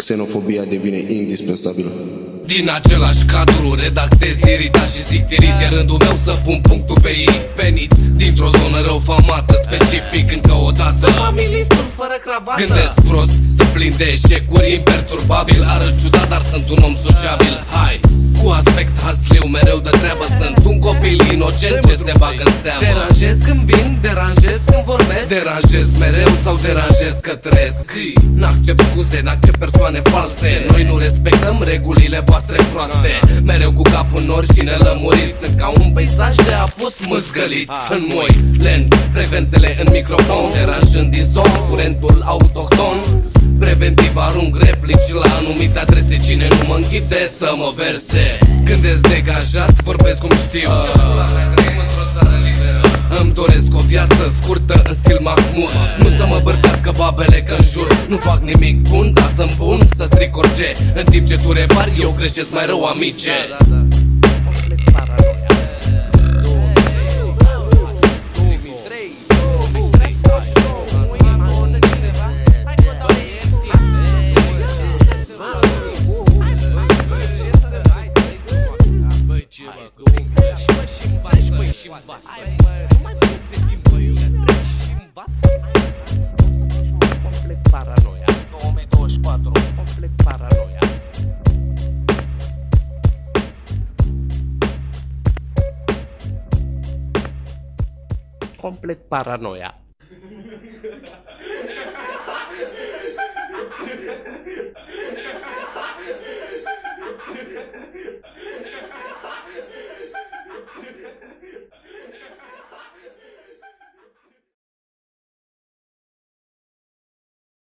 xenofobia devine indispensabilă. Din același cadru redactez iritat și zicterit E rândul meu să pun punctul pe ei Venit dintr-o zonă rău famată Specific încă o dată Familistul fără cravată. Gândesc prost, să plin de eșecuri Imperturbabil, arăt ciudat, dar sunt un om sociabil. Hai, copil inocent ce se bagă în seamă. Deranjez când vin, deranjez când vorbesc. Deranjez mereu sau deranjez că trăiesc. N-accept scuze, n-accept persoane false. Noi nu respectăm regulile voastre proaste. Mereu cu capul în nori și nelămurit Sunt ca un peisaj de apus mâzgălit. În moi, lent, frecvențele în microfon. Deranjând din somn, curentul autohton Preventiv arunc replici la anumite adrese. Cine nu mă închide să mă verse. Gândesc degajat, vorbesc cum știu. Îmi doresc o viață scurtă în stil Mahmud Nu să mă bărtească babele că în jur Nu fac nimic bun, dar sunt bun să stric orice. În timp ce tu repari, eu greșesc mai rău amice învață Complet paranoia. 2024 paranoia.